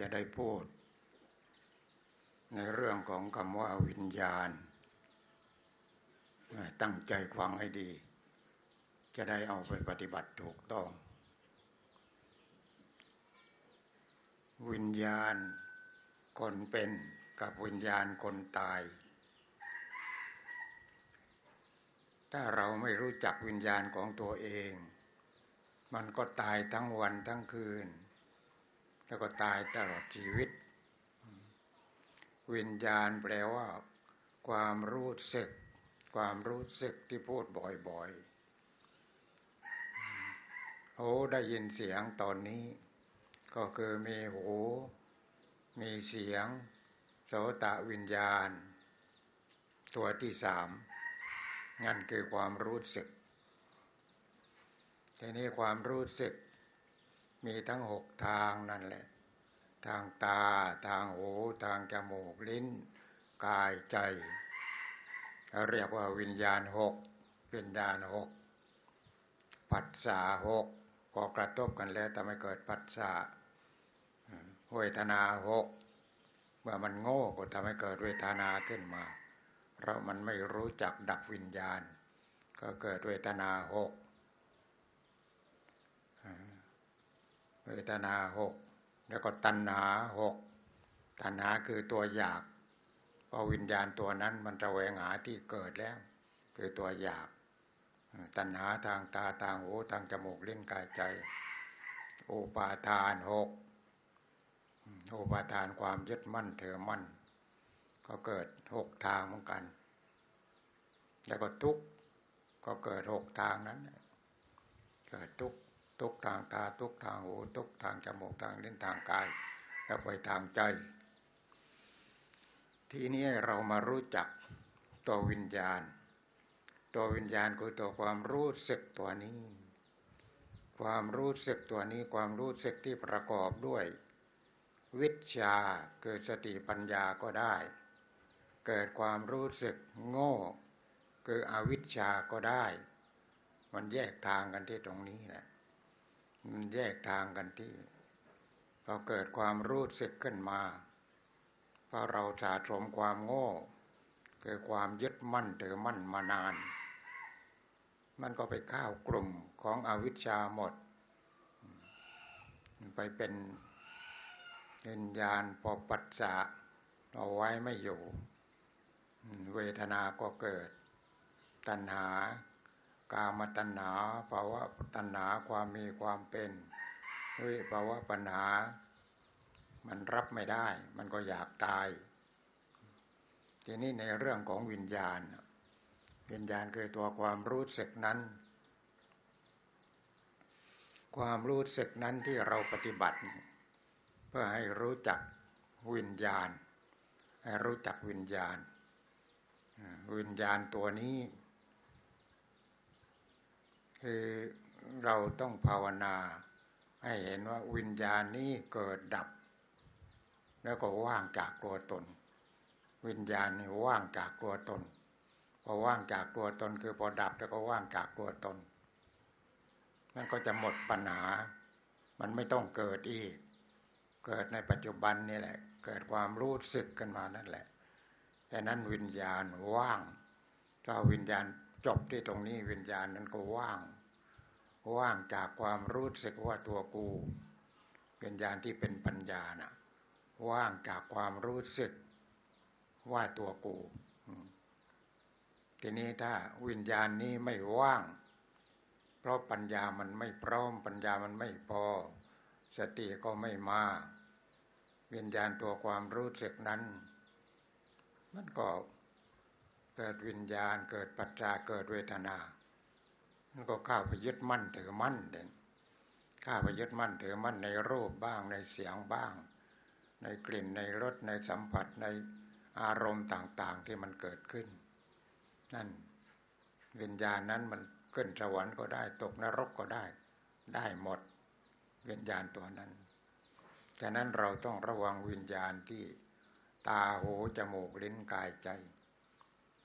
จะได้พูด ในเรื่องของคำว่าวิญญาณ ตั้งใจฟังให้ดี จะได้เอาไปปฏิบัติถูกต้อง วิญญาณคนเป็นกับวิญญาณคนตาย ถ้าเราไม่รู้จักวิญญาณของตัวเอง มันก็ตายทั้งวันทั้งคืน แล้วก็ตายตลอดชีวิต วิญญาณแปลว่า ความรู้สึก ความรู้สึกที่พูดบ่อยๆโอ้ได้ยินเสียงตอนนี้ ก็คือมีหู มีเสียง โสตะวิญญาณ ตัวที่สามนั่นคือความรู้สึกทีนี้ความรู้สึก มีทั้งหกทางนั่นแหละ ทางตา ทางหู ทางจมูก ลิ้น กายใจเราเรียกว่าวิญญาณหกวิญญาณหกปัสสาหกก็กระทบกันแล้วทำให้เกิดปัสสาเวทนาหกเมื่อมันโง่ก็ทำให้เกิดเวทนาขึ้นมา เพราะมันไม่รู้จักดับวิญญาณ ก็เกิดเวทนาหก เวทนาหกแล้วก็ตัณหาหกตัณหาคือตัวอยากเพอวิญญาณตัวนั้นมันจะแหวงหาที่เกิดแล้ว คือตัวอยาก ตัณหาทางตาทางหูทางจมูกลิ้นกายใจ โอปาทานหกโอปาทานความยึดมั่นเถือมั่น ก็เกิดหกทางเหมือนกัน แล้วก็ทุกข์ก็เกิดหกทางนั้น เกิดทุกข์ ทุกทางตาทุกทางหูทุกทางจมูกทางลิ้นทางกาย แล้วไปทางใจ ทีนี้เรามารู้จักตัววิญญาณ ตัววิญญาณคือตัวความรู้สึกตัวนี้ ความรู้สึกตัวนี้ความรู้สึกที่ประกอบด้วย วิชาเกิดสติปัญญาก็ได้ เกิดความรู้สึกโง่ คืออวิชชาก็ได้ มันแยกทางกันที่ตรงนี้แหละ มันแยกทางกันที่พอเกิดความรู้สึกขึ้นมาพอเราสะสมความโง่เกิดความยึดมั่นถือมั่นมานาน มันก็ไปข้าวกลุ่มของอวิชชาหมด ไปเป็นวิญญาณปปัสสะเอาไว้ไม่อยู่ เวทนาก็เกิด ตัณหา กามตัณหาภาวะตัณหาความมีความเป็นวิภาวะปัญหา มันรับไม่ได้ มันก็อยากตาย ทีนี้ในเรื่องของวิญญาณ วิญญาณคือตัวความรู้สึกนั้น ความรู้สึกนั้นที่เราปฏิบัติ เพื่อให้รู้จักวิญญาณ ให้รู้จักวิญญาณ วิญญาณตัวนี้ คือเราต้องภาวนา ให้เห็นว่าวิญญาณนี้เกิดดับ แล้วก็ว่างจากตัวตน วิญญาณนี่ว่างจากตัวตน พอว่างจากตัวตน คือพอดับแล้วก็ว่างจากตัวตนนั่นก็จะหมดปัญหา มันไม่ต้องเกิดอีก เกิดในปัจจุบันนี่แหละ เกิดความรู้สึกกันมานั่นแหละแต่นั้นวิญญาณว่าง ถ้าวิญญาณจบที่ตรงนี้วิญญาณนั้นก็ว่าง ว่างจากความรู้สึกว่าตัวกูวิญญาณที่เป็นปัญญานะ่ะ ว่างจากความรู้สึกว่าตัวกูทีนี้ถ้าวิญญาณนี้ไม่ว่าง เพราะปัญญามันไม่พร้อม ปัญญามันไม่พอ สติก็ไม่มาวิญญาณตัวความรู้สึกนั้น มันก็เกิดวิญญาณเกิดปัจจาเกิดเวทนา มันก็ข้าไปยึดมั่นถือมั่นเด่นข้าไปยึดมั่นถือมั่นในรูปบ้างในเสียงบ้าง ในกลิ่นในรสในสัมผัสในอารมณ์ต่าง ๆ ที่มันเกิดขึ้น นั่นวิญญาณนั้นมันขึ้นสวรรค์ก็ได้ ตกนรกก็ได้ ได้หมดวิญญาณตัวนั้นฉะนั้นเราต้องระวังวิญญาณที่ตาหูจมูกลิ้นกายใจ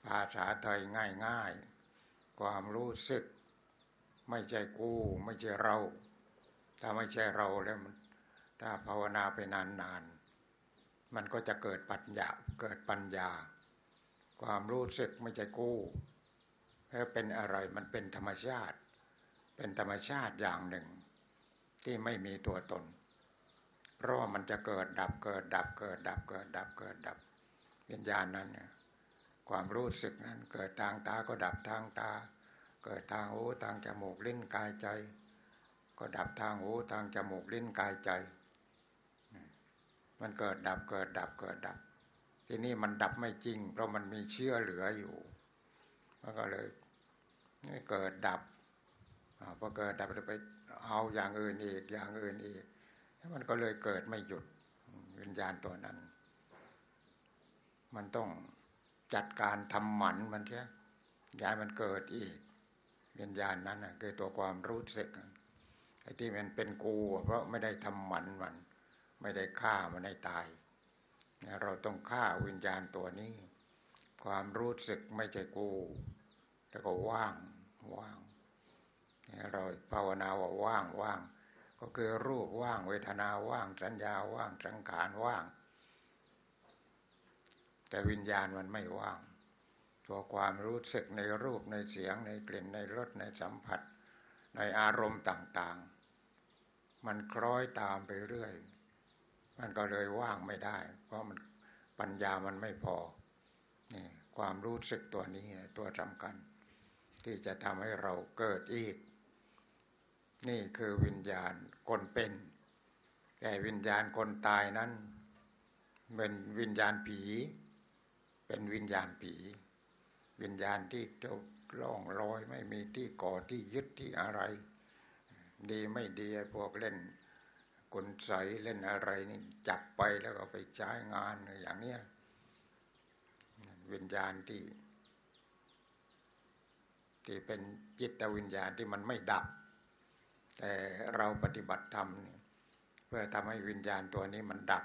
ภาษาไทยง่ายๆ ความรู้สึก ไม่ใช่กู ไม่ใช่เรา ถ้าไม่ใช่เราแล้วมันถ้าภาวนาไปนานๆ มันก็จะเกิดปัญญา เกิดปัญญา ความรู้สึกไม่ใช่กู้แล้วเป็นอะไรมันเป็นธรรมชาติ เป็นธรรมชาติอย่างหนึ่ง ที่ไม่มีตัวตน เพราะมันจะเกิดดับเกิดดับเกิดดับเกิดดับเกิดดับวิญญาณนั้นเนี่ยความรู้สึกนั้นเกิดทางตาก็ดับทางตา เกิดทางหูทางจมูกลิ้นกายใจ ก็ดับทางหูทางจมูกลิ้นกายใจ มันเกิดดับเกิดดับเกิดดับ ทีนี้มันดับไม่จริง เพราะมันมีเชื่อเหลืออยู่มันก็เลยเกิดดับพอเกิดดับไปเอาอย่างอื่นอีกอย่างอื่นอีกมันก็เลยเกิดไม่หยุดวิญญาณตัวนั้น มันต้องจัดการทำหมันมันแค่ย้ายมันเกิดอีก วิญญาณนั้นคือตัวความรู้สึกไอ้ที่มันเป็นกู เพราะไม่ได้ทำหมันมัน ไม่ได้ฆ่ามันให้ตายเราต้องฆ่าวิญญาณตัวนี้ ความรู้สึกไม่ใช่กู แล้วก็ว่างว่างเราภาวนาว่าว่างว่างก็คือรูปว่างเวทนาว่างสัญญาว่างสังขารว่าง แต่วิญญาณมันไม่ว่าง ตัวความรู้สึกในรูปในเสียงในกลิ่นในรสในสัมผัส ในอารมณ์ต่างๆ มันคล้อยตามไปเรื่อย มันก็เลยว่างไม่ได้ เพราะมันปัญญามันไม่พอนี่ความรู้สึกตัวนี้ตัวสำคัญ ที่จะทำให้เราเกิดอีก นี่คือวิญญาณคนเป็น แต่วิญญาณคนตายนั้นเป็นวิญญาณผี เป็นวิญญาณผี วิญญาณที่เจ้าล่องลอย ไม่มีที่ก่อที่ยึดที่อะไร ดีไม่ดีพวกเล่นกลใสเล่นอะไรนี่จับไปแล้วก็ไปใช้งานอย่างเนี้ยวิญญาณที่ ที่เป็นจิตวิญญาณที่มันไม่ดับ แต่เราปฏิบัติธรรมเพื่อทำให้วิญญาณตัวนี้มันดับ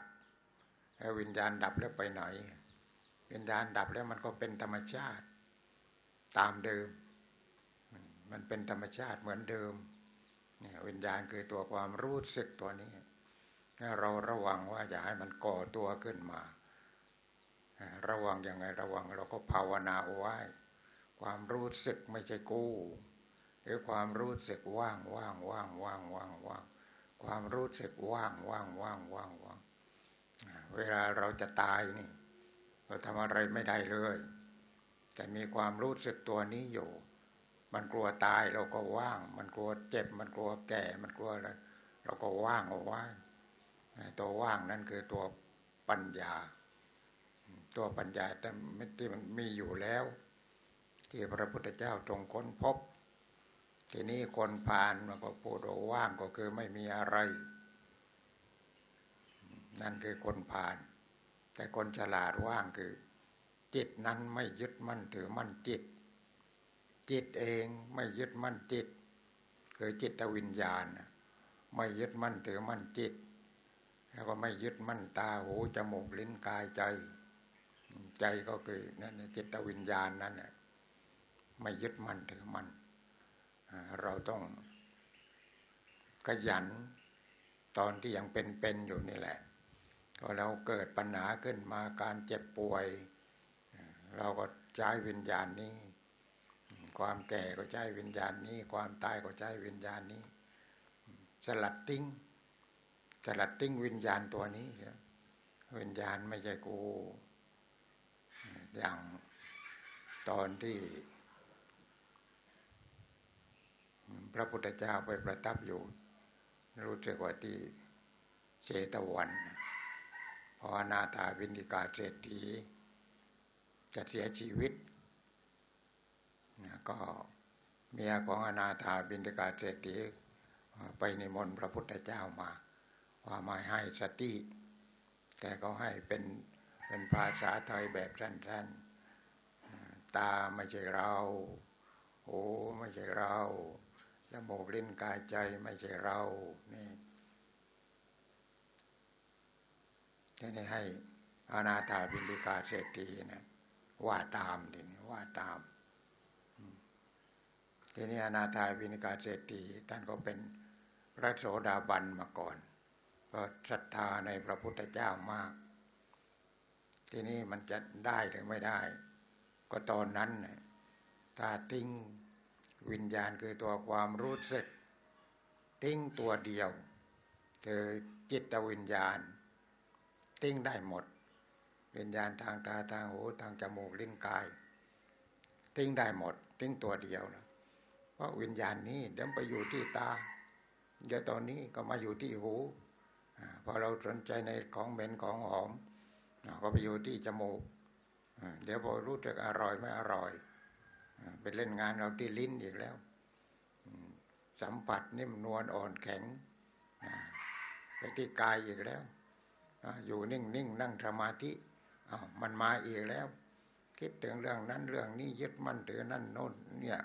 แล้ววิญญาณดับแล้วไปไหน วิญญาณดับแล้วมันก็เป็นธรรมชาติ ตามเดิม มันเป็นธรรมชาติเหมือนเดิมเนี่ยวิญญาณคือตัวความรู้สึกตัวนี้เราระวังว่าอย่าให้มันก่อตัวขึ้นมา ระวังยังไงระวังเราก็ภาวนาไว้ ความรู้สึกไม่ใช่กู้หรือความรู้สึกว่างว่างว่างว่างว่างว่างความรู้สึกว่างว่างว่างว่างว่างเวลาเราจะตายนี่ เราทำอะไรไม่ได้เลย แต่มีความรู้สึกตัวนี้อยู่ มันกลัวตายเราก็ว่าง มันกลัวเจ็บ มันกลัวแก่ มันกลัวอะไรเราก็ว่างเอาไว้ตัวว่างนั่นคือตัวปัญญา ตัวปัญญาแต่ที่มันมีอยู่แล้ว ที่พระพุทธเจ้าทรงค้นพบ ทีนี้คนผ่านมันก็พูดว่างก็คือไม่มีอะไร นั่นคือคนผ่าน แต่คนฉลาดว่างคือ จิตนั้นไม่ยึดมั่นถือมั่นจิต จิตเองไม่ยึดมั่นจิต คือจิตวิญญาณไม่ยึดมั่นถือมั่นจิต แล้วก็ไม่ยึดมั่นตาหูจมูกลิ้นกายใจ ใจก็คือนั่นจิตวิญญาณนั่นแหละไม่ยึดมั่นถือมั่นเราต้องขยันตอนที่ยังเป็นๆอยู่นี่แหละพอเราเกิดปัญหาขึ้นมาการเจ็บป่วย เราก็ใช้วิญญาณนี้ ความแก่ก็ใช้วิญญาณนี้ ความตายก็ใช้วิญญาณนี้ สลัดติ้งสลัดติ้งวิญญาณตัวนี้วิญญาณไม่ใช่กูอย่างตอนที่ พระพุทธเจ้าไปประทับอยู่ รู้สึกว่าที่เชตวันพอนาถาวินิกาเศรษฐี จะเสียชีวิตก็เมียของอนาถาบินิกาเศรษฐีไปนิมนต์พระพุทธเจ้ามา ว่ามาให้สติแต่ก็ให้เป็นเป็นภาษาไทยแบบสั้นๆ ตาไม่ใช่เราหูไม่ใช่เราจมูกลิ้นกายใจไม่ใช่เรานี่ทีนี้ให้อาณาถาบินิกาเศรษฐีนะ ว่าตามทีนี้ว่าตามทีนี้อนาถาบินิกาเศรษฐีท่านก็เป็นพระโสดาบันมาก่อนก็ศรัทธาในพระพุทธเจ้ามาก ทีนี้มันจะได้หรือไม่ได้ ก็ตอนนั้นถ้าทิ้งวิญญาณคือตัวความรู้สึก ทิ้งตัวเดียวคือจิตวิญญาณ ทิ้งได้หมด วิญญาณทางตาทางหูทางจมูกลิ้นกาย ทิ้งได้หมด ทิ้งตัวเดียวนะเพราะวิญญาณนี้เดี๋ยวไปอยู่ที่ตา เดี๋ยวตอนนี้ก็มาอยู่ที่หูพอเราสนใจในของเหม็นของหอมก็ไปอยู่ที่จมูกเดี๋ยวพอรู้จักอร่อยไม่อร่อยไปเล่นงานเราที่ลิ้นอีกแล้วสัมผัสนิ่มนวลอ่อนแข็งไปที่กายอีกแล้วอยู่นิ่งนิ่งนั่งสมาธิ มันมาอีกแล้ว คิดถึงเรื่องนั้นเรื่องนี้ยึดมั่นถือนั่นโน้นเนี่ย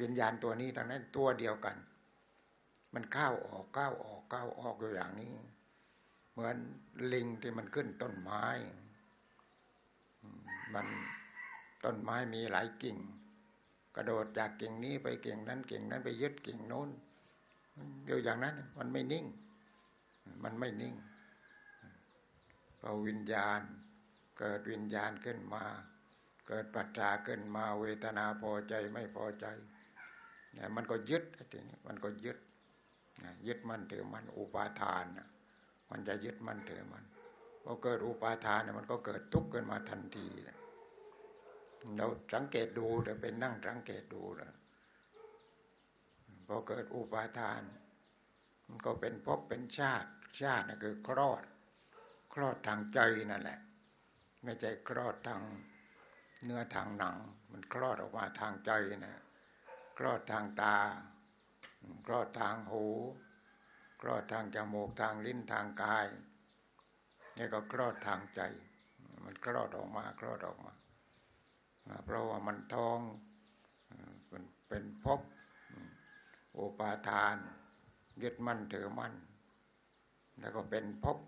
วิญญาณตัวนี้ทั้งนั้นตัวเดียวกัน มันเข้าวออกเข้าวออกเข้าวออกอยู่อย่างนี้ เหมือนลิงที่มันขึ้นต้นไม้ มันต้นไม้มีหลายกิ่ง กระโดดจากกิ่งนี้ไปกิ่งนั้นกิ่งนั้นไปยึดกิ่งโน้นอยู่อย่างนั้น มันไม่นิ่ง มันไม่นิ่ง พอวิญญาณ เกิดวิญญาณขึ้นมา เกิดปัจจาขึ้นมาเวทนาพอใจไม่พอใจเนี่ยมันก็ยึดทีนี้มันก็ยึดยึดมันถือมันอุปาทานมันจะยึดมันถือมันพอเกิดอุปาทานเนี่ยมันก็เกิดทุกข์ขึ้นมาทันทีเราสังเกตดูเดี๋ยวเป็นนั่งสังเกตดูนะพอเกิดอุปาทาน มันก็เป็นภพเป็นชาติชาตินั่คือคลอด ลอดทางใจนั่นแหละ ไม่ใช่คลอดทางเนื้อทางหนัง มันคลอดออกมาทางใจนะคลอดทางตาคลอดทางหูคลอดทางจมูกทางลิ้นทางกายนี่ก็คลอดทางใจ มันคลอดออกมาคลอดออกมา เพราะว่ามันท้องเป็นเป็นภพอุปาทาน ยึดมั่นถือมั่น แล้วก็เป็นภพ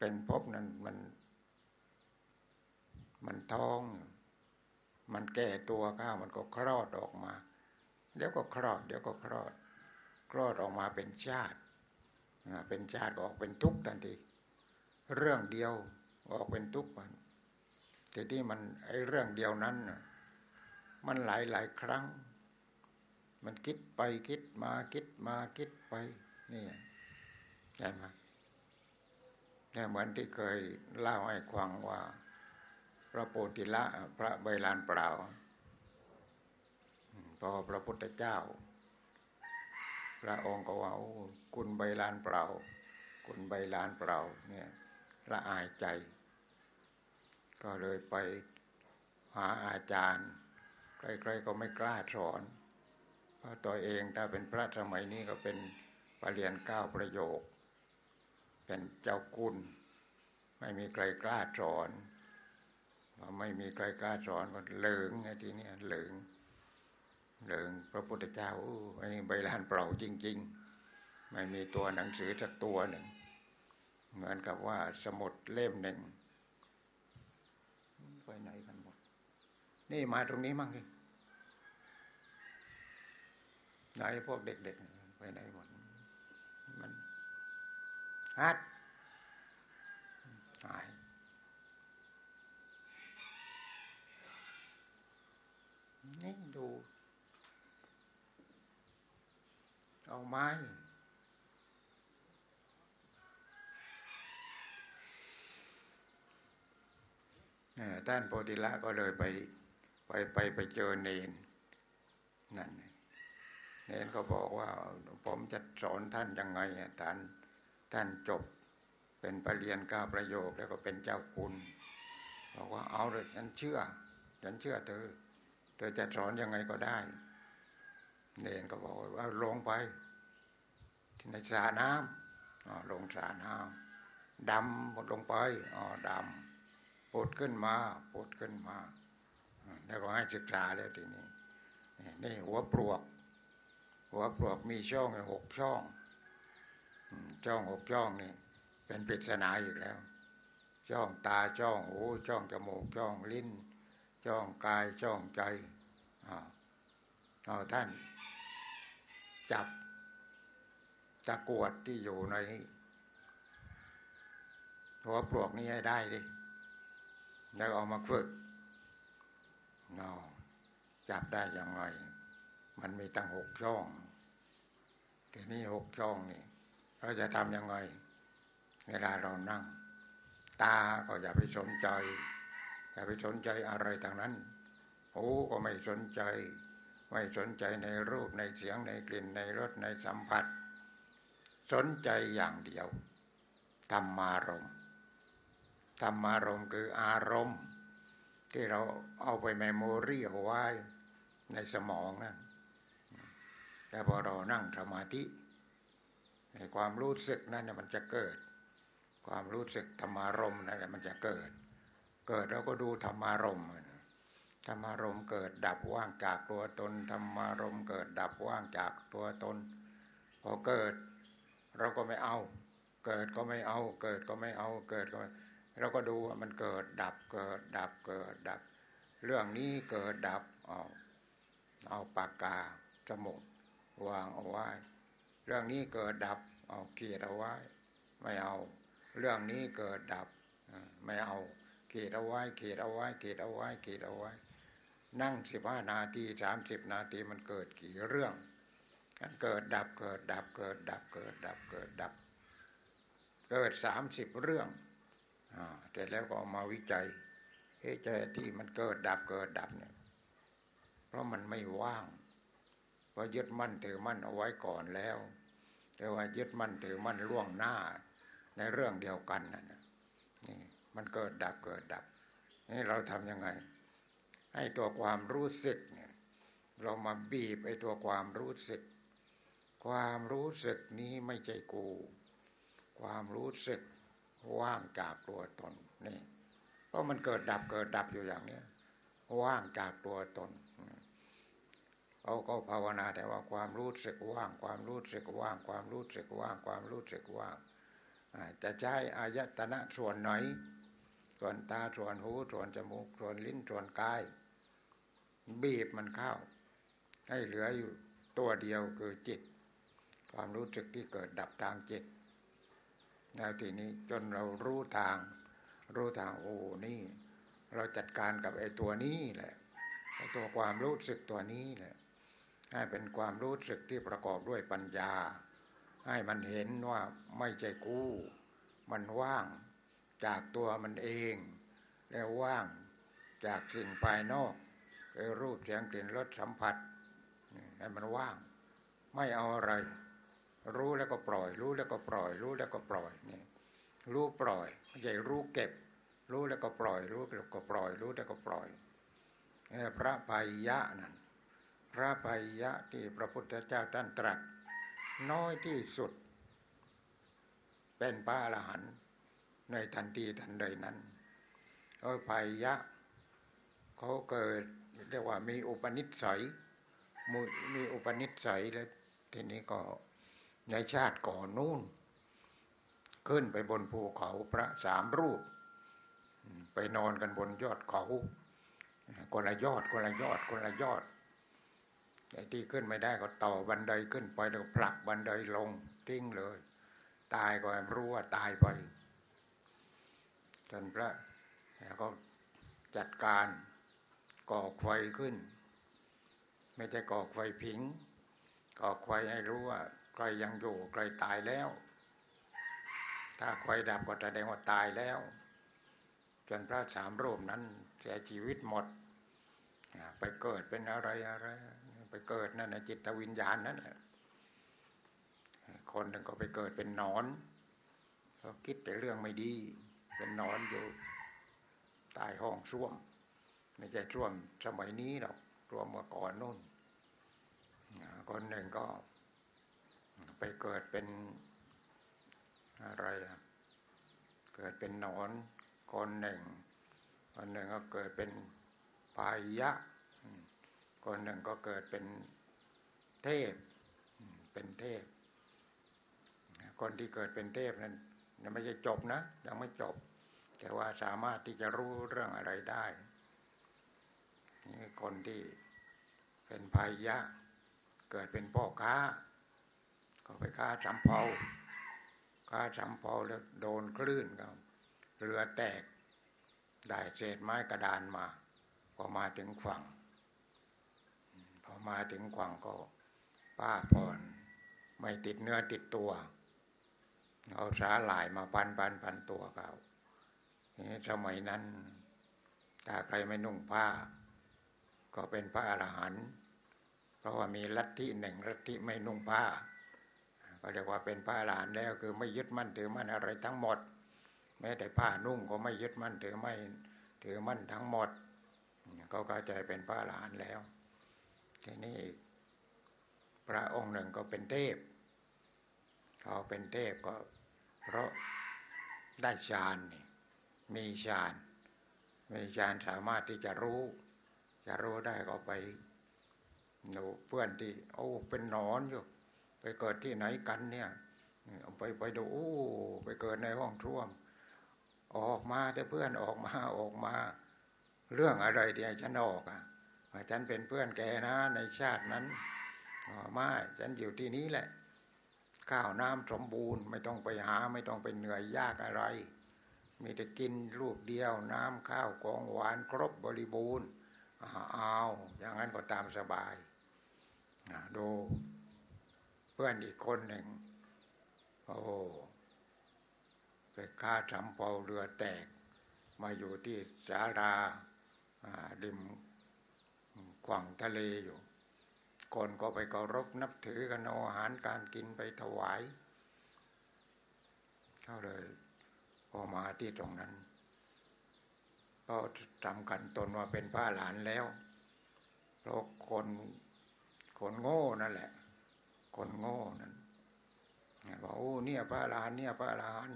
เป็นภพนั้นมัน มันท้อง มันแก่ตัวข้ามันก็คลอดออกมา เดี๋ยวก็คลอด เดี๋ยวก็คลอด คลอดออกมาเป็นชาติเป็นชาติออกเป็นทุกข์ทันทีเรื่องเดียวออกเป็นทุกข์มันแต่ที่มันไอ้เรื่องเดียวนั้นมันหลายหลายครั้ง มันคิดไปคิดมาคิดมาคิดไปนี่ใช่ไหม เนี่ยเหมือนที่เคยเล่าให้ควังว่า พระโพธิละพระใบลานเปล่าพอพระพุทธเจ้า พระองค์ก็ว่าคุณใบลานเปล่า คุณใบลานเปล่า เนี่ยละอายใจ ก็เลยไปหาอาจารย์ใครๆก็ไม่กล้าสอนเพราะตัวเองถ้าเป็นพระสมัยนี้ก็เป็นปรริญญาเก้าประโยค เป็นเจ้าคุณไม่มีใครกล้าสอนไม่มีใครกล้าสอนก็เหลืองไงทีนี้เหลืองเหลืองพระพุทธเจ้าอ้อันนี้ใบลานเปล่าจริง ๆ ไม่มีตัวหนังสือสักตัวหนึ่งเหมือนกับว่าสมุดเล่มหนึ่งไปไหนกันหมด นี่มาตรงนี้มั่งสิไหนพวกเด็กๆไปไหนหมด ฮัดหายนี่ดู เอาไม้ท่านโพธิละก็เลยไป ไปไปไปเจอเนนนั่นเนนก็บอกว่า ผมจะสอนท่านยังไงท่าน ท่านจบเป็นปรริญญาก้าประโยคแล้วก็เป็นเจ้าคุณบอกว่าเอาเลยฉันเชื่อฉันเชื่อเธอ เธอจะสอนยังไงก็ได้ เนนก็บอกว่าลงไปในสาน้ำลงสาน้ำดำหมดลงไปอ๋อดำปุดขึ้นมาปุดขึ้นมาแล้วก็ให้ศึกษาแล้วทีนี้นี่หัวปลวก หัวปลวกมีช่องหกช่อง จ้องหกจ้องนี่เป็นปริศนาอีกแล้ว จ้องตาจ้องหูจ้องจมูกจ้องลิ้น จ้องกายจ้องใจเอาท่าน จับตะกวดที่อยู่ในหัวปลวกนี้ให้ได้ดิแล้วเอามาฝึกเนาจับได้ยังไง มันมีตั้งหกช่อง ทีนี้หกช่องนี่ เราจะทำยังไง เวลาเรานั่ง ตาก็อย่าไปสนใจ อย่าไปสนใจอะไรทางนั้น หูก็ไม่สนใจ ไม่สนใจในรูปในเสียงในกลิ่นในรสในสัมผัส สนใจอย่างเดียวธรรมารมณ์ธรรมารมณ์คืออารมณ์ ที่เราเอาไป memory เอาไว้ในสมองนะแต่พอเรานั่งสมาธิ ความรู้สึกนั้นเนี่ยมันจะเกิด ความรู้สึกธรรมารมณ์นั่นแหละมันจะเกิด เกิดแล้วก็ดูธรรมารมธรรมารมเกิดดับว่างจากตัวตนธรรมารมเกิดดับว่างจากตัวตนพอเกิด เราก็ไม่เอา เกิดก็ไม่เอา เกิดก็ไม่เอา เกิดก็ไม่เราก็ดูว่ามันเกิดดับเกิดดับเกิดดับ เรื่องนี้เกิดดับเอาเอาปากกาจมูกวางเอาไว้ เรื่องนี้เกิดดับ เอาเกียรเอาไว้ ไม่เอา เรื่องนี้เกิดดับไม่เอา เกียรเอาไว้ เกียรเอาไว้ เกียรเอาไว้ เกียรเอาไว้ นั่งสิบห้านาทีสามสิบนาทีมันเกิดกี่เรื่องกันเกิดดับเกิดดับเกิดดับเกิดดับเกิดดับ เกิดสามสิบเรื่องเสร็จแล้วก็มาวิจัยเหตุใจที่มันเกิดดับเกิดดับเนี่ย เพราะมันไม่ว่าง เพรายึดมั่นถือมั่นเอาไว้ก่อนแล้ว แต่ว่ายึดมั่นถือมั่นล่วงหน้าในเรื่องเดียวกันนั่นนี่มันเกิดดับเกิดดับนี่เราทำยังไง ให้ตัวความรู้สึกเนี่ย เรามาบีบไอ้ตัวความรู้สึก ความรู้สึกนี้ไม่ใช่กู ความรู้สึกว่างจากตัวตนนี่เพราะมันเกิดดับเกิดดับอยู่อย่างเนี้ยว่างจากตัวตน เขาก็ภาวนาแต่ว่าความรู้สึกว่าง ความรู้สึกว่าง ความรู้สึกว่าง ความรู้สึกว่างจะใช้อายตนะส่วนไหน ส่วนตาส่วนหูส่วนจมูกส่วนลิ้นส่วนกาย บีบมันเข้า ให้เหลืออยู่ตัวเดียวคือจิต ความรู้สึกที่เกิดดับทางจิตแล้วทีนี้จนเรารู้ทาง รู้ทางโอ้นี่ เราจัดการกับไอ้ตัวนี้แหละไอ้ตัวความรู้สึกตัวนี้แหละ ให้เป็นความรู้สึกที่ประกอบด้วยปัญญา ให้มันเห็นว่าไม่ใช่กู้ มันว่างจากตัวมันเอง แล้วว่างจากสิ่งภายนอกคือรูปเสียงกลิ่นรสสัมผัสให้มันว่าง ไม่เอาอะไร รู้แล้วก็ปล่อย รู้แล้วก็ปล่อย รู้แล้วก็ปล่อยนี่รู้ปล่อยไม่ใช่รู้เก็บ รู้แล้วก็ปล่อย รู้แล้วก็ปล่อย รู้แล้วก็ปล่อยพระภัยยะนั่น พระภัยยะที่พระพุทธเจ้าท่านตรัส น้อยที่สุด เป็นพระอรหันต์ในทันทีทันใดนั้นโอ้ภัยยะเขาเกิดเรียกว่ามีอุปนิสัยมีอุปนิสัยแล้วทีนี้ก็ในชาติก่อนนู่น ขึ้นไปบนภูเขาพระสามรูป ไปนอนกันบนยอดเขาคนละยอดคนละยอดคนละยอด ไอ้ที่ขึ้นไม่ได้ก็ต่อบันไดขึ้นไปแล้วผลักบันไดลงทิ้งเลย ตายก็รู้ว่าตายไป จนพระก็จัดการก่อไฟขึ้น ไม่ใช่ก่อไฟผิง ก่อไฟให้รู้ว่าใครยังอยู่ใครตายแล้ว ถ้าไฟดับก็แสดงว่าตายแล้ว จนพระสามรูปนั้นเสียชีวิตหมด ไปเกิดเป็นอะไรอะไร ไปเกิดนั่นนะจิตวิญญาณนั่นแหละคนหนึ่งก็ไปเกิดเป็นนอนเขาคิดแต่เรื่องไม่ดี เป็นนอนอยู่ใต้ห้องส้วมไม่ใช่ส้วมสมัยนี้หรอกส้วมเมื่อก่อนนู่นคนหนึ่งก็ไปเกิดเป็นอะไรเกิดเป็นนอน คนหนึ่งคนหนึ่งก็เกิดเป็นพายะ คนหนึ่งก็เกิดเป็นเทพ เป็นเทพ คนที่เกิดเป็นเทพนั้นยังไม่ใช่จบนะ ยังไม่จบ แต่ว่าสามารถที่จะรู้เรื่องอะไรได้นี่คนที่เป็นพายยะเกิดเป็นพ่อค้า ก็ไปฆ่าสำเภาฆ่าสำเภาแล้วโดนคลื่นก็เรือแตกได้เศษไม้กระดานมาพอมาถึงฝั่ง มาถึงฝั่งก็ป้าพรไม่ติดเนื้อติดตัว เอาสาหลายมาพันพันพันตัวเขาสมัยนั้น ถ้าใครไม่นุ่งผ้า ก็เป็นพระอรหันต์เพราะว่ามีลัทธิหนึ่งลัทธิไม่นุ่งผ้า ก็เรียกว่าเป็นพระอรหันต์แล้วคือไม่ยึดมั่นถือมั่นอะไรทั้งหมด แม้แต่ผ้านุ่งก็ไม่ยึดมั่นถือไม่ถือมั่นทั้งหมดเขาเข้าใจเป็นพระอรหันต์แล้ว ทีนี้พระองค์หนึ่งก็เป็นเทพเขาเป็นเทพก็เพราะได้ฌานนี่มีฌานมีฌานสามารถที่จะรู้ จะรู้ได้ก็ไปหนูเพื่อนที่โอ้เป็นนอนอยู่ ไปเกิดที่ไหนกันเนี่ยไปไปดูโอ้ไปเกิดในห้องท่วม ออกมาแต่เพื่อนออกมาออกมา เรื่องอะไรเดี๋ยวฉันออกอะ ฉันเป็นเพื่อนแกนะ ในชาตินั้นไม่ฉันอยู่ที่นี้แหละ ข้าวน้ำสมบูรณ์ ไม่ต้องไปหาไม่ต้องไปเหนื่อยยากอะไร มีแต่กินลูกเดียวน้ำข้าวกองหวานครบบริบูรณ์อ้าวอย่างนั้นก็ตามสบายดูเพื่อนอีกคนหนึ่ง โอ้ไปฆ่าสำเภาเรือแตก มาอยู่ที่สาราดิม ขวางทะเลอยู่ คนก็ไปเคารพนับถือกันเอาอาหารการกินไปถวายเขาเลยพอมาที่ตรงนั้น ก็จำกันตนว่าเป็นป้าหลานแล้วเพราะคนคนโง่นั่นแหละ คนโง่นั่นบอกโอ้เนี่ยป้าหลานเนี่ยป้าหลาน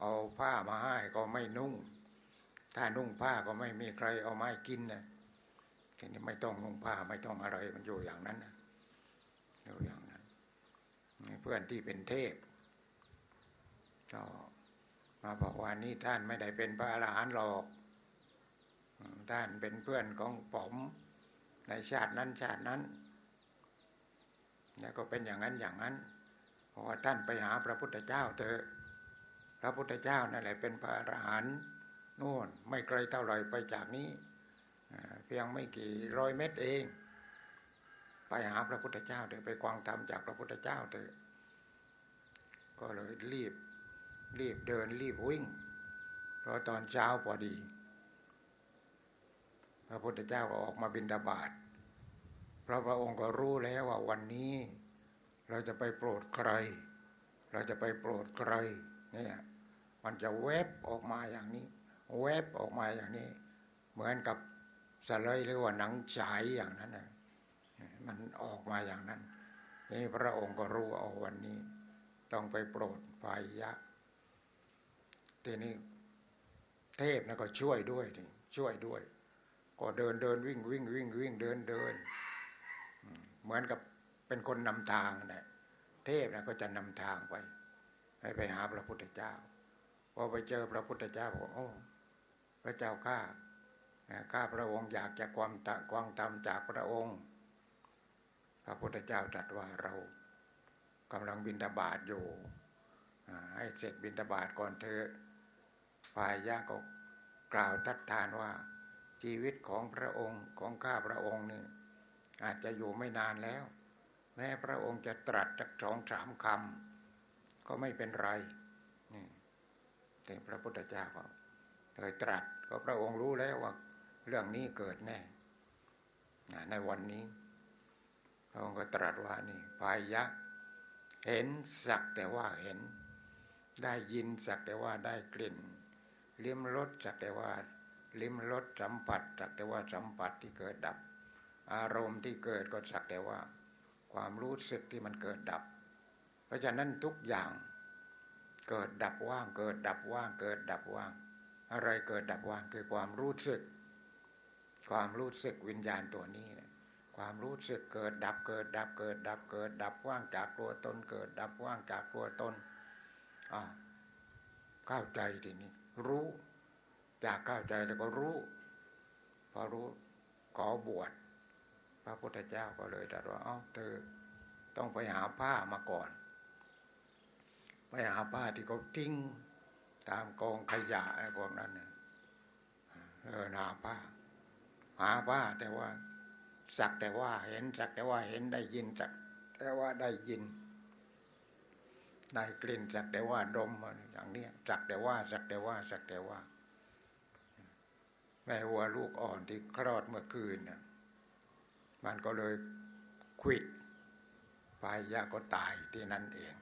เอาผ้ามาให้ก็ไม่นุ่ง ถ้านุ่งผ้าก็ไม่มีใครเอาไม้กินนะ ทีนี้ไม่ต้องนุ่งผ้าไม่ต้องอะไรมันอยู่อย่างนั้นนะอยู่อย่างนั้นเพื่อนที่เป็นเทพก็มาบอกว่านี่ท่านไม่ได้เป็นพระอรหันต์หรอกท่านเป็นเพื่อนของผมในชาตินั้นชาตินั้น แล้วก็เป็นอย่างนั้นอย่างนั้นเพราะว่าท่านไปหาพระพุทธเจ้าเถอะพระพุทธเจ้านั่นแหละเป็นพระอรหันต์นู่นไม่ไกลเท่าไหร่ไปจากนี้ เพียงไม่กี่ร้อยเมตรเอง ไปหาพระพุทธเจ้าเถอะไปกวางธรรมจากพระพุทธเจ้าเถอะก็เลยรีบ รีบเดินรีบวิ่ง เพราะตอนเช้าพอดี พระพุทธเจ้าก็ออกมาบินดาบาดพระพระองค์ก็รู้แล้วว่าวันนี้ เราจะไปโปรดใคร เราจะไปโปรดใคร เนี่ย มันจะแวบออกมาอย่างนี้ แวบออกมาอย่างนี้ เหมือนกับ สลายหรือว่าหนังฉายอย่างนั้นนะมันออกมาอย่างนั้นนี่พระองค์ก็รู้เอาวันนี้ ต้องไปโปรดฝ่ายยะทีนี้เทพนะก็ช่วยด้วยทีช่วยด้วย ก็เดินเดินวิ่งวิ่งวิ่งวิ่งเดินเดินเหมือนกับเป็นคนนำทางนะเทพนะก็จะนำทางไป ให้ไปหาพระพุทธเจ้าพอไปเจอพระพุทธเจ้าบอกโอ้พระเจ้าข้า ข้าพระองค์อยากจะความตะความตามจากพระองค์ พระพุทธเจ้าตรัสว่าเรากำลังบินตบาทอยู่ให้เสร็จบินตบาทก่อนเธอฝ่ายยะก็กล่าวทัดทานว่า ชีวิตของพระองค์ของข้าพระองค์นี่อาจจะอยู่ไม่นานแล้ว แม้พระองค์จะตรัสจักสองสามคำก็ไม่เป็นไรนี่แต่พระพุทธเจ้าก็เลยตรัสก็พระองค์รู้แล้วว่า เรื่องนี้เกิดแน่ในวันนี้พระองค์ก็ตรัสว่านี่พายยะ เห็นสักแต่ว่าเห็น ได้ยินสักแต่ว่าได้กลิ่น ลิ้มรสสักแต่ว่า ลิ้มรสสัมผัสสักแต่ว่าสัมผัสที่เกิดดับ อารมณ์ที่เกิดก็สักแต่ว่า ความรู้สึกที่มันเกิดดับ เพราะฉะนั้นทุกอย่างเกิดดับว่าง เกิดดับว่าง เกิดดับว่าง อะไรเกิดดับว่างคือความรู้สึก ความรู้สึกวิญญาณตัวนี้นะความรู้สึกเกิดดับเกิดดับเกิดดับเกิด ดับว่างจากตัวตน เกิด ดับว่างจากตัวตนอ่าเข้าใจทีนี้ รู้ จากเข้าใจแล้วก็รู้ พอรู้ขอบวชพระพุทธเจ้าก็เลยตรัสว่าเอ้าเธอต้องไปหาผ้ามาก่อน ไปหาป้าที่เขาทิ้งตามกองขยะไอ้พวกนั้นเนี่ยเออหาป้า หาป้าแต่ว่า สักแต่ว่าเห็น สักแต่ว่าเห็นได้ยินสักแต่ว่าได้ยินได้กลิ่นสักแต่ว่าดมอย่างนี้สักแต่ว่าสักแต่ว่าสักแต่ว่า แม่วัวลูกอ่อนที่คลอดเมื่อคืนนี่ยมันก็เลยควิดปายยาก็ตายที่นั่นเอง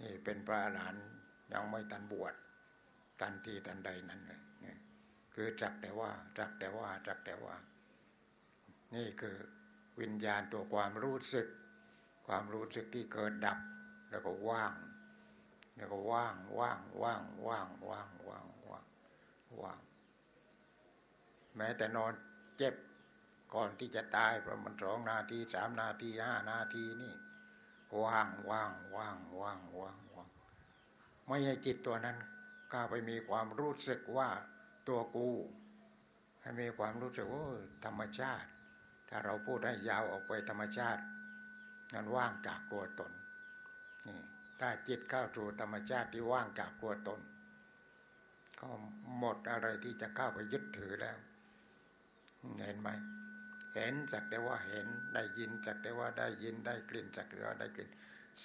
นี่เป็นพระอรหันยังไม่ตันบวชตันทีตันใดนั่นเลย คือจักแต่ว่าจักแต่ว่าจักแต่ว่า นี่คือวิญญาณตัวความรู้สึก ความรู้สึกที่เกิดดับ แล้วก็ว่าง แล้วก็ว่างว่างว่างว่างว่างว่างว่างว่าง แม้แต่นอนเจ็บก่อนที่จะตายประมาณสองนาทีสามนาทีห้านาทีนี่ว่างว่างว่างว่างว่างว่างไม่ให้จิตตัวนั้นกล้าไปมีความรู้สึกว่า ตัวกู ให้มีความรู้สึกว่าธรรมชาติ ถ้าเราพูดให้ยาวออกไปธรรมชาติ นั้นว่างจากตัวตนนี่ถ้าจิตเข้าสู่ธรรมชาติที่ว่างจากตัวตน ก็หมดอะไรที่จะเข้าไปยึดถือแล้ว เห็นไหมเห็นสักแต่ว่าเห็นได้ยินสักแต่ว่าได้ยินได้กลิ่นสักแต่ว่าได้กลิ่น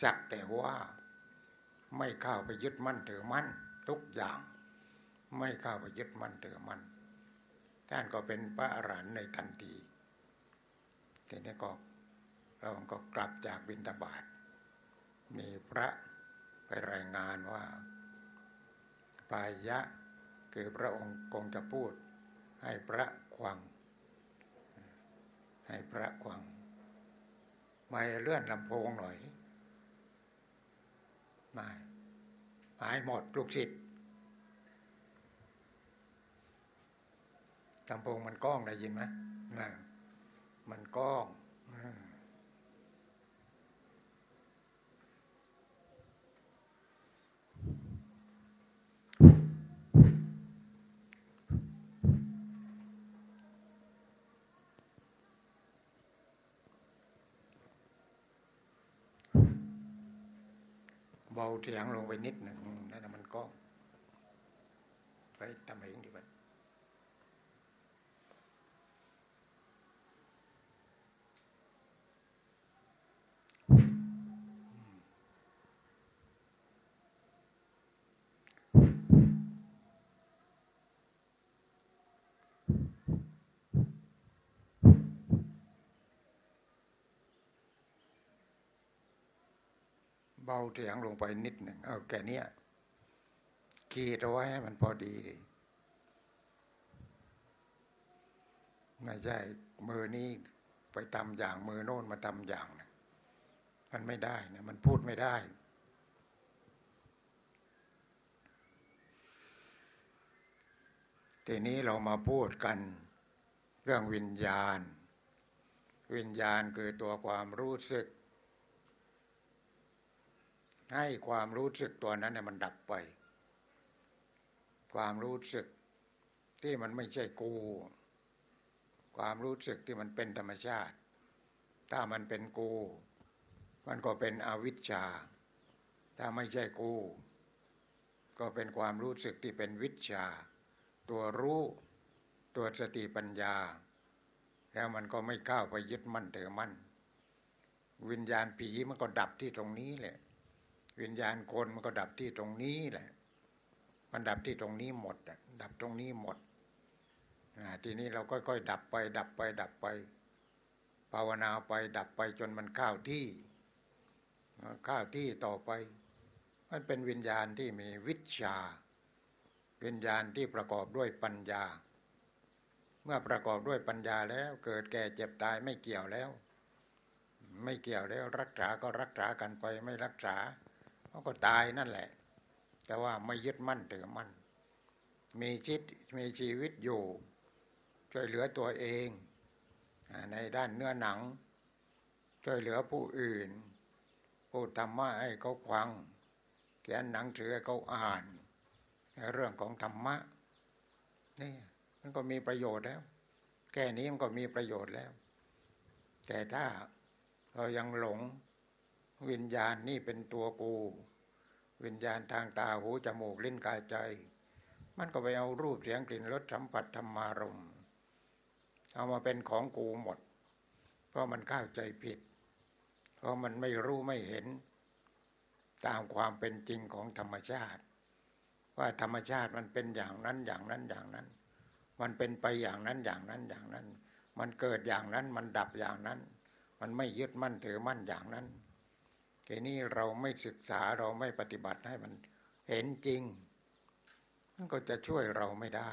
สักแต่ว่าไม่เข้าไปยึดมั่นถือมั่นทุกอย่าง ไม่เข้าไปยึดมั่นถือมั่นท่านก็เป็นพระอรหันต์ในทันทีทีนี้ก็เราก็กลับจากบินตบาทมีพระไปรายงานว่าปายะคือพระองค์คงจะพูด ให้พระควัง ให้พระควังมาเลื่อนลำโพงหน่อยมาหายหมดลูกศิษย์ ลำโพงมันก้องได้ยินไหมมันก้องเบาเสียงลงไปนิดหนึ่งนั่นมันก็ ไปทำเองดีกว่า เบาเสียงลงไปนิดหนึ่งเอาแค่นี้ขีดเอาไว้ให้มันพอดีไม่ใช่มือนี้ไปทำอย่างมือโน่นมาทำอย่างนะมันไม่ได้นะมันพูดไม่ได้ทีนี้เรามาพูดกันเรื่องวิญญาณ วิญญาณคือตัวความรู้สึก ให้ความรู้สึกตัวนั้นเนี่ยมันดับไป ความรู้สึกที่มันไม่ใช่กู ความรู้สึกที่มันเป็นธรรมชาติ ถ้ามันเป็นกู มันก็เป็นอวิชชา ถ้าไม่ใช่กู ก็เป็นความรู้สึกที่เป็นวิชา ตัวรู้ตัวสติปัญญา แล้วมันก็ไม่ก้าวไปยึดมั่นถือมั่น วิญญาณผีมันก็ดับที่ตรงนี้แหละ วิญญาณคนมันก็ดับที่ตรงนี้แหละ มันดับที่ตรงนี้หมดดับตรงนี้หมดทีนี้เราค่อยๆดับไป ดับไป ดับไป ภาวนาไป ดับไปจนมันเข้าที่เข้าที่ต่อไป มันเป็นวิญญาณที่มีวิชา วิญญาณที่ประกอบด้วยปัญญา เมื่อประกอบด้วยปัญญาแล้ว เกิดแก่เจ็บตายไม่เกี่ยวแล้ว ไม่เกี่ยวแล้วรักษาก็รักษากันไปไม่รักษา เขาก็ตายนั่นแหละ แต่ว่าไม่ยึดมั่นถือมั่น มีชีวิตมีชีวิตอยู่ ช่วยเหลือตัวเอง ในด้านเนื้อหนัง ช่วยเหลือผู้อื่น พูดธรรมะให้เขาฟัง เขียนหนังสือให้เขาอ่าน เรื่องของธรรมะนี่มันก็มีประโยชน์แล้ว แค่นี้มันก็มีประโยชน์แล้ว แต่ถ้าเรายังหลง วิญญาณนี่เป็นตัวกู วิญญาณทางตาหูจมูกลิ้นกายใจ มันก็ไปเอารูปเสียงกลิ่นรสสัมผัสธรรมารมณ์เอามาเป็นของกูหมด เพราะมันเข้าใจผิด เพราะมันไม่รู้ไม่เห็น ตามความเป็นจริงของธรรมชาติ ว่าธรรมชาติมันเป็นอย่างนั้นอย่างนั้นอย่างนั้น มันเป็นไปอย่างนั้นอย่างนั้นอย่างนั้น มันเกิดอย่างนั้นมันดับอย่างนั้น มันไม่ยึดมั่นถือมั่นอย่างนั้น ทีนี้เราไม่ศึกษาเราไม่ปฏิบัติให้มันเห็นจริง มันก็จะช่วยเราไม่ได้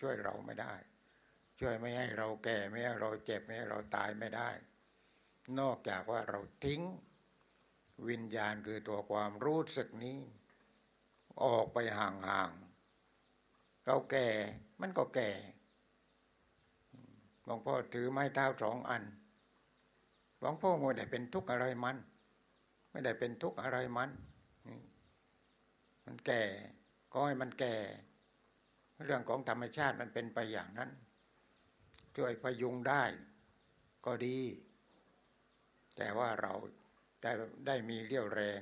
ช่วยเราไม่ได้ ช่วยไม่ให้เราแก่ไม่ให้เราเจ็บไม่ให้เราตายไม่ได้ นอกจากว่าเราทิ้ง วิญญาณคือตัวความรู้สึกนี้ ออกไปห่างๆเราแก่มันก็แก่หลวงพ่อถือไม้เท้าสองอันหลวงพ่อไม่ได้เป็นทุกข์อะไรมัน ไม่ได้เป็นทุกข์อะไรมัน มันแก่ก็ให้มันแก่ เรื่องของธรรมชาติมันเป็นไปอย่างนั้น ช่วยพยุงได้ก็ดี แต่ว่าเราได้ได้มีเรี่ยวแรง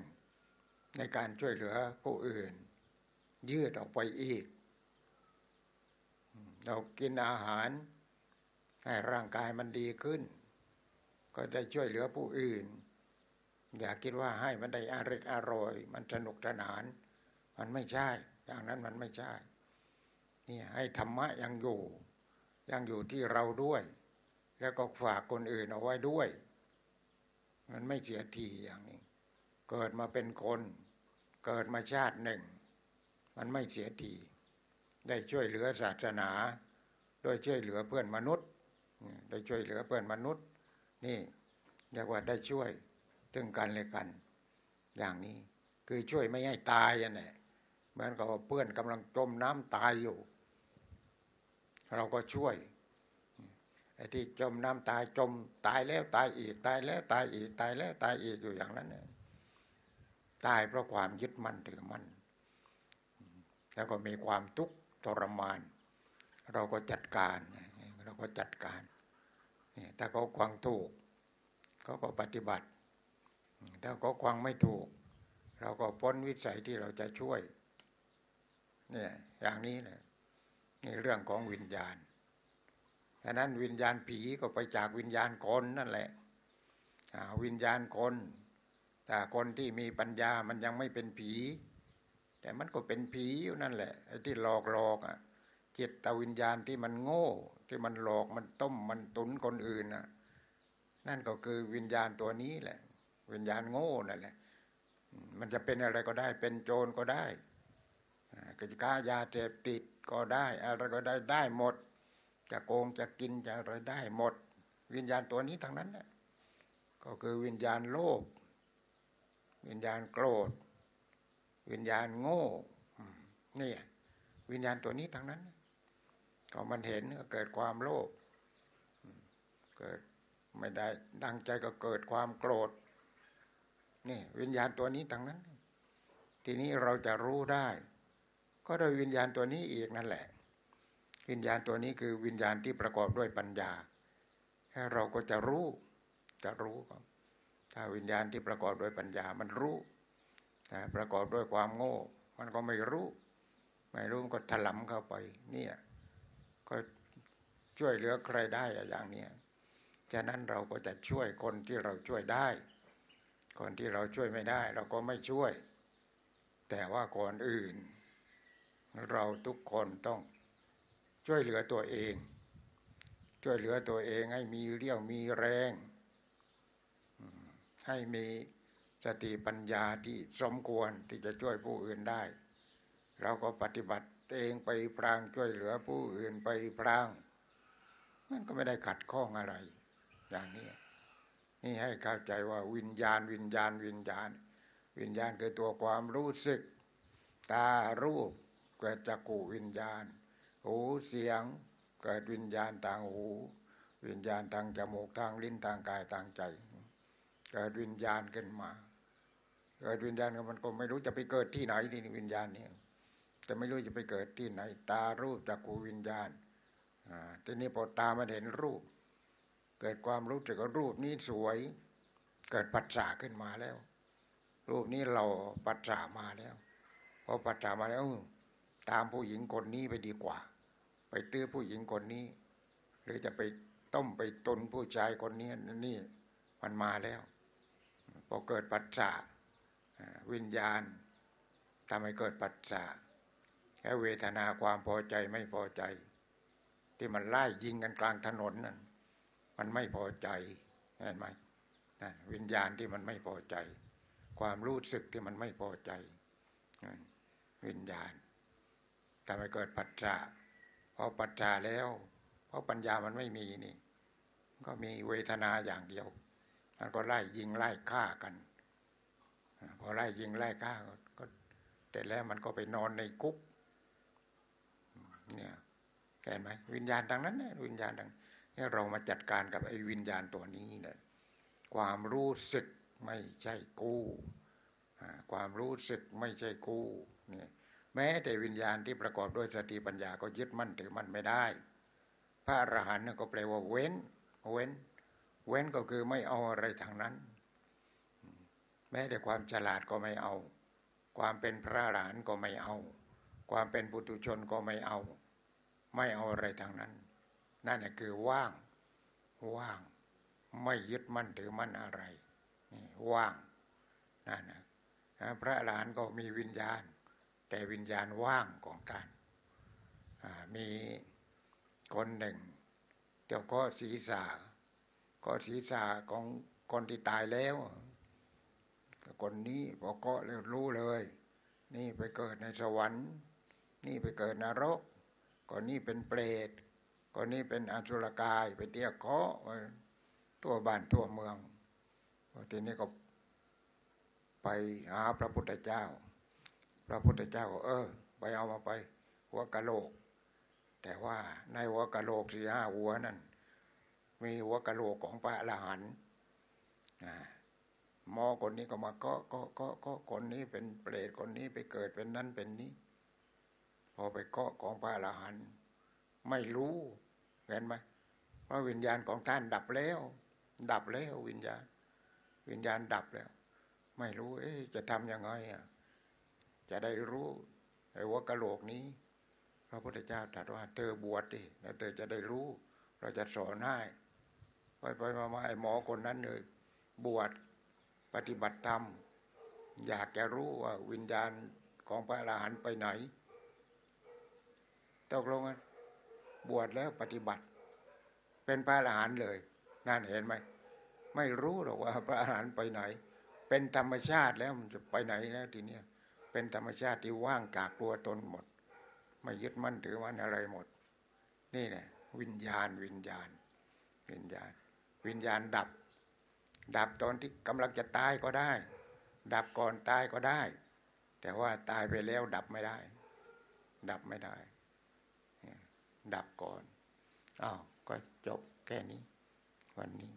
ในการช่วยเหลือผู้อื่น ยืดออกไปอีก เรากินอาหาร ให้ร่างกายมันดีขึ้น ก็ได้ช่วยเหลือผู้อื่น อย่าคิดว่าให้มันได้อร่อยอร่อย มันสนุกสนาน มันไม่ใช่ อย่างนั้นมันไม่ใช่นี่ให้ธรรมะยังอยู่ ยังอยู่ที่เราด้วย แล้วก็ฝากคนอื่นเอาไว้ด้วย มันไม่เสียทีอย่างนี้ เกิดมาเป็นคน เกิดมาชาติหนึ่ง มันไม่เสียทีได้ช่วยเหลือศาสนาโดยช่วยเหลือเพื่อนมนุษย์ได้ช่วยเหลือเพื่อนมนุษย์ นี่เรียกว่าได้ช่วย ถึงกันเลยกัน อย่างนี้ คือช่วยไม่ให้ตายอะเนี่ยเหมือนกับเพื่อนกำลังจมน้ำตายอยู่ เราก็ช่วยไอ้ที่จมน้ำตายจมตายแล้วตายอีกตายแล้วตายอีกตายแล้วตายอีกอยู่อย่างนั้นเนี่ยตายเพราะความยึดมั่นถือมั่นแล้วก็มีความทุกข์ทรมาน เราก็จัดการเราก็จัดการถ้าเขาควังถูกเขาก็ปฏิบัติ ถ้าเขาควังไม่ถูก เราก็พ้นวิสัยที่เราจะช่วย เนี่ย อย่างนี้เนี่ยนี่เรื่องของวิญญาณฉะนั้นวิญญาณผีก็ไปจากวิญญาณคนนั่นแหละวิญญาณคน แต่คนที่มีปัญญามันยังไม่เป็นผี แต่มันก็เป็นผีอยู่นั่นแหละไอ้ที่หลอกหลอกอะจิตตวิญญาณที่มันโง่ ที่มันหลอกมันต้มมันตุนคนอื่นน่ะ นั่นก็คือวิญญาณตัวนี้แหละ วิญญาณโง่นั่นแหละ มันจะเป็นอะไรก็ได้ เป็นโจรก็ได้กิจการยาเสพติดก็ได้ อะไรก็ได้ได้หมด จะโกงจะกินจะอะไรได้หมด วิญญาณตัวนี้ทั้งนั้นแหละก็คือวิญญาณโลภวิญญาณโกรธ วิญญาณโง่นี่วิญญาณตัวนี้ทั้งนั้น ก็มันเห็นก็เกิดความโลภเกิดไม่ได้ดังใจก็เกิดความโกรธ นี่วิญญาณตัวนี้ทั้งนั้น ทีนี้เราจะรู้ได้ ก็โดยวิญญาณตัวนี้อีกนั่นแหละ วิญญาณตัวนี้คือวิญญาณที่ประกอบด้วยปัญญาให้เราก็จะรู้ จะรู้ครับถ้าวิญญาณที่ประกอบด้วยปัญญา มันรู้แต่ประกอบด้วยความโง่ มันก็ไม่รู้ ไม่รู้มันก็ถลำเข้าไป เนี่ย ก็ช่วยเหลือใครได้อย่างเนี้ยฉะนั้นเราก็จะช่วยคนที่เราช่วยได้ คนที่เราช่วยไม่ได้ เราก็ไม่ช่วย แต่ว่าก่อนอื่น เราทุกคนต้องช่วยเหลือตัวเอง ช่วยเหลือตัวเองให้มีเรี่ยวมีแรง ให้มีสติปัญญาที่สมควรที่จะช่วยผู้อื่นได้ เราก็ปฏิบัติเองไปพรางช่วยเหลือผู้อื่นไปพราง มันก็ไม่ได้ขัดข้องอะไร อย่างนี้ นี่ให้เข้าใจว่าวิญญาณวิญญาณวิญญาณ วิญญาณคือตัวความรู้สึก ตารูปเกิดจากกูวิญญาณ หูเสียงเกิดวิญญาณทางหู วิญญาณทางจมูกทางลิ้นทางกายทางใจ เกิดวิญญาณขึ้นมา เกิดวิญญาณมันก็ไม่รู้จะไปเกิดที่ไหนที่วิญญาณนี่แต่ไม่รู้จะไปเกิดที่ไหน ตารูปจากกูวิญญาณอ่าทีนี้พอตามันเห็นรูป เกิดความรู้สึกว่ารูปนี้สวย เกิดปัจจาขึ้นมาแล้ว รูปนี้เราปัจจามาแล้วพอปัจจามาแล้ว ตามผู้หญิงคนนี้ไปดีกว่า ไปตื้อผู้หญิงคนนี้ หรือจะไปต้มไปตนผู้ชายคนนี้นี่มันมาแล้วพอเกิดปัจจาวิญญาณทำให้เกิดปัจจาแค่เวทนาความพอใจไม่พอใจ ที่มันไล่ยิงกันกลางถนนนั่น มันไม่พอใจเห็นไหมนะวิญญาณที่มันไม่พอใจ ความรู้สึกที่มันไม่พอใจ วิญญาณทำให้เกิดปัจจาพอปัจจาแล้ว เพราะปัญญามันไม่มีนี่ ก็มีเวทนาอย่างเดียวมันก็ไล่ยิงไล่ฆ่ากันพอไล่ยิงไล่ฆ่าก็แต่แล้วมันก็ไปนอนในคุก เนี่ยเห็นไหมวิญญาณทางนั้นเนี่ยวิญญาณทา งนี่เรามาจัดการกับไอ้วิญญาณตัวนี้เนี่ยความรู้สึกไม่ใช่กู้ความรู้สึกไม่ใช่กู้เนี่ยแม้แต่วิญญาณที่ประกอบด้วยสติปัญญาก็ยึดมั่นถือมั่นไม่ได้ พระอรหันต์ก็แปลว่าเว้น เว้น เว้นก็คือไม่เอาอะไรทางนั้น แม้แต่ความฉลาดก็ไม่เอา ความเป็นพระอรหันต์ก็ไม่เอา ความเป็นปุถุชนก็ไม่เอา ไม่เอาอะไรทางนั้น นั่นคือว่าง ว่าง ไม่ยึดมั่นถือมั่นอะไรนี่ว่างนั่นนะพระอรหันก็มีวิญญาณ แต่วิญญาณว่างของท่านมีคนหนึ่ง เจ้าก็ศีรษะก็ศีรษะของคนที่ตายแล้วคนนี้พอก็เลยรู้เลย นี่ไปเกิดในสวรรค์ นี่ไปเกิดนรกคนนี้เป็นเปรต คนนี้เป็นอสุรกายไปเตี้ยเคาะตัวบ้านทั่วเมืองทีนี้ก็ไปหาพระพุทธเจ้า พระพุทธเจ้าเออ ไปเอามาไป หัวกะโหลก แต่ว่าในหัวกะโหลกสี่ห้าหัวนั่นมีหัวกะโหลกของพระอรหันต์หมอคนนี้ก็มาก็ก็ก็ก็คนนี้เป็นเปรตคนนี้ไปเกิดเป็นนั้นเป็นนี้ พอไปเกาะของพระอรหันต์ไม่รู้ เห็นไหมว่าวิญญาณของท่านดับแล้ว ดับแล้ววิญญาณ วิญญาณดับแล้ว ไม่รู้ เอ๊จะทำยังไงอะ จะได้รู้ไอ้หัวกะโหลกนี้ พระพุทธเจ้าตรัสว่า เธอบวชดิแล้วเธอจะได้รู้ เราจะสอนให้ไปไปมามาไอ้หมอคนนั้นเลยบวชปฏิบัติธรรม อยากจะรู้ว่าวิญญาณของพระอรหันต์ไปไหนตกลงกัน บวชแล้วปฏิบัติ เป็นพระอรหันต์เลยนั่นเห็นไหมไม่รู้หรอกว่าพระอรหันต์ไปไหน เป็นธรรมชาติแล้วมันจะไปไหนแล้วทีเนี้ยเป็นธรรมชาติที่ว่างจากตัวตนหมด ไม่ยึดมั่นถือมั่นอะไรหมด นี่แหละวิญญาณวิญญาณ วิญญาณ วิญญาณดับ ดับตอนที่กำลังจะตายก็ได้ ดับก่อนตายก็ได้ แต่ว่าตายไปแล้วดับไม่ได้ ดับไม่ได้ ดับก่อนอ้าวก็จบแค่นี้ วันนี้